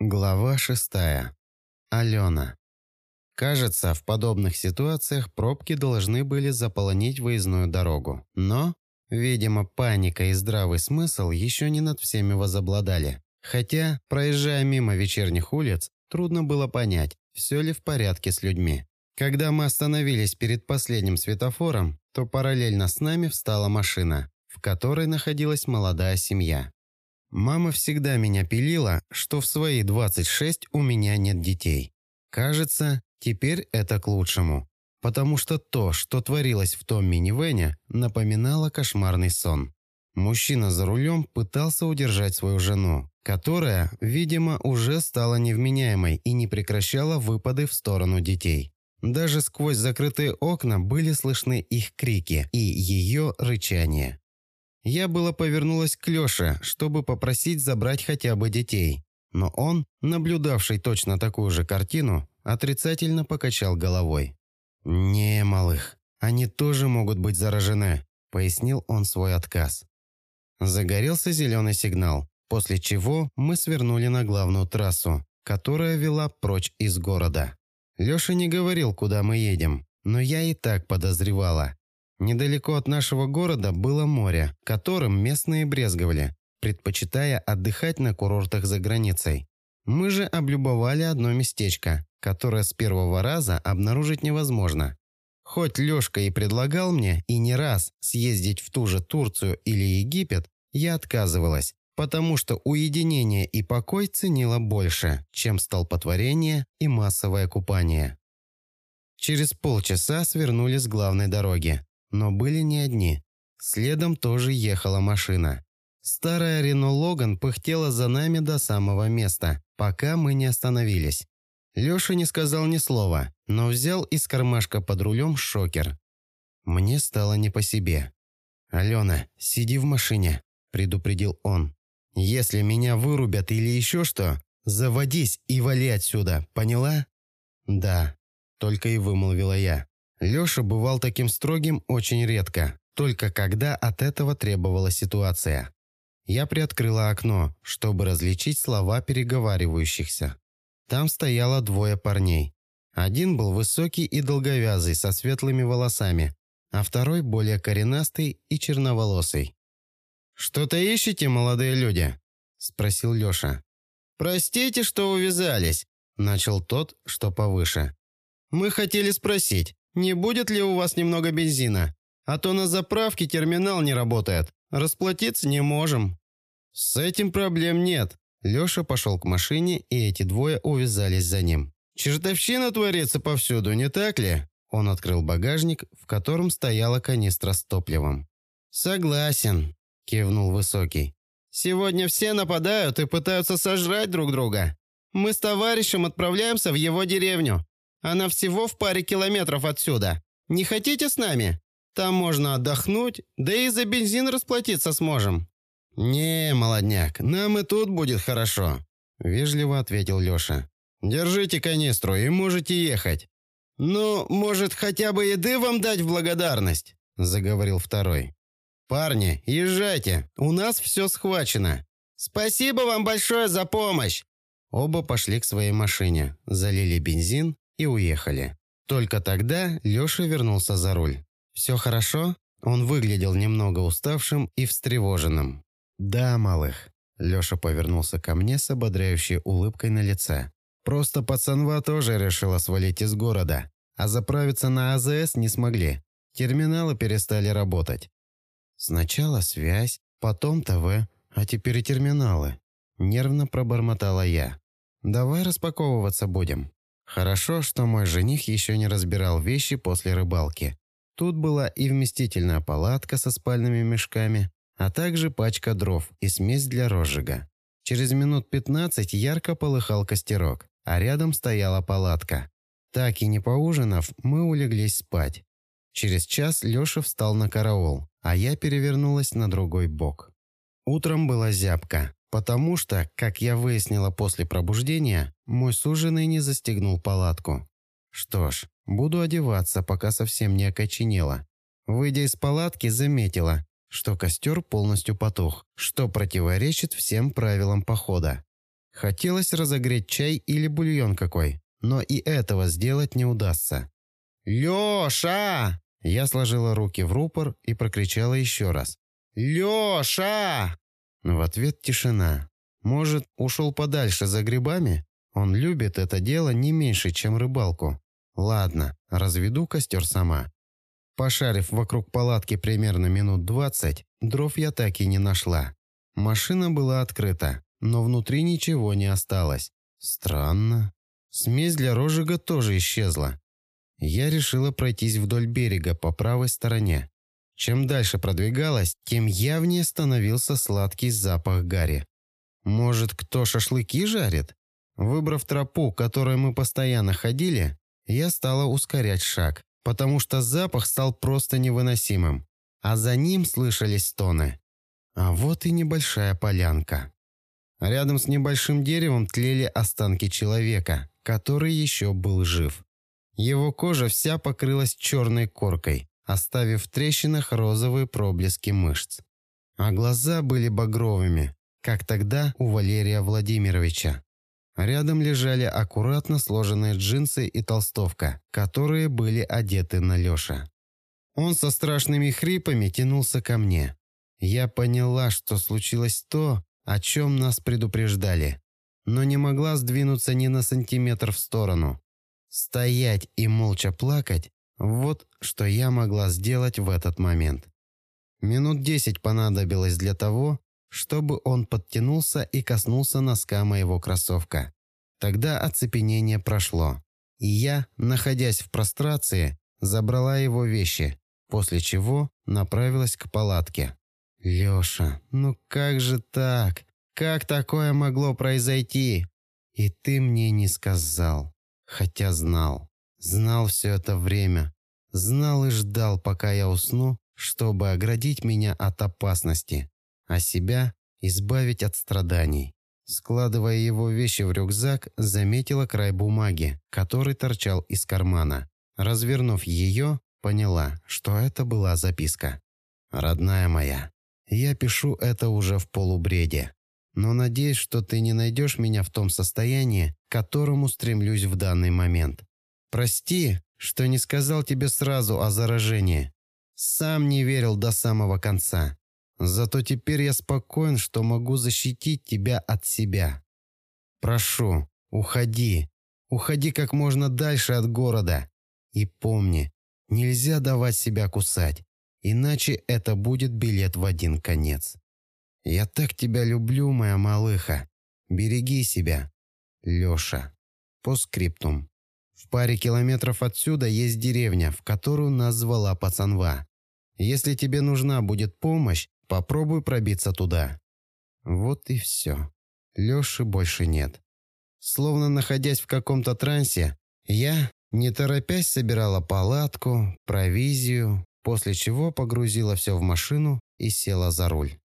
Глава шестая. Алена. Кажется, в подобных ситуациях пробки должны были заполонить выездную дорогу. Но, видимо, паника и здравый смысл еще не над всеми возобладали. Хотя, проезжая мимо вечерних улиц, трудно было понять, все ли в порядке с людьми. Когда мы остановились перед последним светофором, то параллельно с нами встала машина, в которой находилась молодая семья. Мама всегда меня пилила, что в свои 26 у меня нет детей. Кажется, теперь это к лучшему, потому что то, что творилось в том минивэне, напоминало кошмарный сон. Мужчина за рулем пытался удержать свою жену, которая, видимо, уже стала невменяемой и не прекращала выпады в сторону детей. Даже сквозь закрытые окна были слышны их крики и ее рычание. Я было повернулась к Лёше, чтобы попросить забрать хотя бы детей. Но он, наблюдавший точно такую же картину, отрицательно покачал головой. «Не, малых, они тоже могут быть заражены», – пояснил он свой отказ. Загорелся зеленый сигнал, после чего мы свернули на главную трассу, которая вела прочь из города. Лёша не говорил, куда мы едем, но я и так подозревала. Недалеко от нашего города было море, которым местные брезговали, предпочитая отдыхать на курортах за границей. Мы же облюбовали одно местечко, которое с первого раза обнаружить невозможно. Хоть Лёшка и предлагал мне и не раз съездить в ту же Турцию или Египет, я отказывалась, потому что уединение и покой ценила больше, чем столпотворение и массовое купание. Через полчаса свернули с главной дороги, но были не одни. Следом тоже ехала машина. Старая Рено Логан пыхтела за нами до самого места, пока мы не остановились. Леша не сказал ни слова, но взял из кармашка под рулем шокер. Мне стало не по себе. «Алена, сиди в машине», – предупредил он. «Если меня вырубят или еще что, заводись и вали отсюда, поняла?» «Да», – только и вымолвила я. Леша бывал таким строгим очень редко, только когда от этого требовала ситуация. Я приоткрыла окно, чтобы различить слова переговаривающихся. Там стояло двое парней. Один был высокий и долговязый, со светлыми волосами, а второй более коренастый и черноволосый. «Что-то ищете, молодые люди?» – спросил Леша. «Простите, что увязались», – начал тот, что повыше. «Мы хотели спросить, не будет ли у вас немного бензина? А то на заправке терминал не работает. Расплатиться не можем». «С этим проблем нет». Леша пошел к машине, и эти двое увязались за ним. «Чертовщина творится повсюду, не так ли?» Он открыл багажник, в котором стояла канистра с топливом. «Согласен», – кивнул Высокий. «Сегодня все нападают и пытаются сожрать друг друга. Мы с товарищем отправляемся в его деревню. Она всего в паре километров отсюда. Не хотите с нами? Там можно отдохнуть, да и за бензин расплатиться сможем». «Не, молодняк, нам и тут будет хорошо», – вежливо ответил Леша. «Держите канистру и можете ехать». «Ну, может, хотя бы еды вам дать в благодарность?» – заговорил второй. «Парни, езжайте, у нас все схвачено». «Спасибо вам большое за помощь!» Оба пошли к своей машине, залили бензин и уехали. Только тогда Леша вернулся за руль. «Все хорошо?» Он выглядел немного уставшим и встревоженным. «Да, малых». Леша повернулся ко мне с ободряющей улыбкой на лице. «Просто пацанва тоже решила свалить из города, а заправиться на АЗС не смогли. Терминалы перестали работать. Сначала связь, потом ТВ, а теперь и терминалы». Нервно пробормотала я. «Давай распаковываться будем». Хорошо, что мой жених еще не разбирал вещи после рыбалки. Тут была и вместительная палатка со спальными мешками, а также пачка дров и смесь для розжига. Через минут 15 ярко полыхал костерок, а рядом стояла палатка. Так и не поужинав, мы улеглись спать. Через час Леша встал на караул, а я перевернулась на другой бок. Утром была зябка, Потому что, как я выяснила после пробуждения, мой суженый не застегнул палатку. Что ж, буду одеваться, пока совсем не окоченела. Выйдя из палатки, заметила, что костер полностью потух, что противоречит всем правилам похода. Хотелось разогреть чай или бульон какой, но и этого сделать не удастся. «Леша!» Я сложила руки в рупор и прокричала еще раз. «Леша!» В ответ тишина. Может, ушел подальше за грибами? Он любит это дело не меньше, чем рыбалку. Ладно, разведу костер сама. Пошарив вокруг палатки примерно минут двадцать, дров я так и не нашла. Машина была открыта, но внутри ничего не осталось. Странно. Смесь для розжига тоже исчезла. Я решила пройтись вдоль берега по правой стороне. Чем дальше продвигалась, тем явнее становился сладкий запах гари. Может, кто шашлыки жарит? Выбрав тропу, которой мы постоянно ходили, я стала ускорять шаг, потому что запах стал просто невыносимым, а за ним слышались стоны. А вот и небольшая полянка. Рядом с небольшим деревом тлели останки человека, который еще был жив. Его кожа вся покрылась черной коркой, оставив в трещинах розовые проблески мышц. А глаза были багровыми, как тогда у Валерия Владимировича. Рядом лежали аккуратно сложенные джинсы и толстовка, которые были одеты на Леша. Он со страшными хрипами тянулся ко мне. Я поняла, что случилось то, о чем нас предупреждали, но не могла сдвинуться ни на сантиметр в сторону. Стоять и молча плакать – вот что я могла сделать в этот момент. Минут десять понадобилось для того, чтобы он подтянулся и коснулся носка моего кроссовка. Тогда оцепенение прошло, и я, находясь в прострации, забрала его вещи, после чего направилась к палатке. «Леша, ну как же так? Как такое могло произойти? И ты мне не сказал, хотя знал. Знал все это время. Знал и ждал, пока я усну, чтобы оградить меня от опасности а себя избавить от страданий. Складывая его вещи в рюкзак, заметила край бумаги, который торчал из кармана. Развернув ее, поняла, что это была записка. «Родная моя, я пишу это уже в полубреде, но надеюсь, что ты не найдешь меня в том состоянии, к которому стремлюсь в данный момент. Прости, что не сказал тебе сразу о заражении. Сам не верил до самого конца. Зато теперь я спокоен, что могу защитить тебя от себя. Прошу, уходи. Уходи как можно дальше от города. И помни, нельзя давать себя кусать, иначе это будет билет в один конец. Я так тебя люблю, моя малыха. Береги себя. Леша. По скриптум. В паре километров отсюда есть деревня, в которую нас звала пацанва. Если тебе нужна будет помощь, Попробуй пробиться туда. Вот и все. Леши больше нет. Словно находясь в каком-то трансе, я, не торопясь, собирала палатку, провизию, после чего погрузила все в машину и села за руль.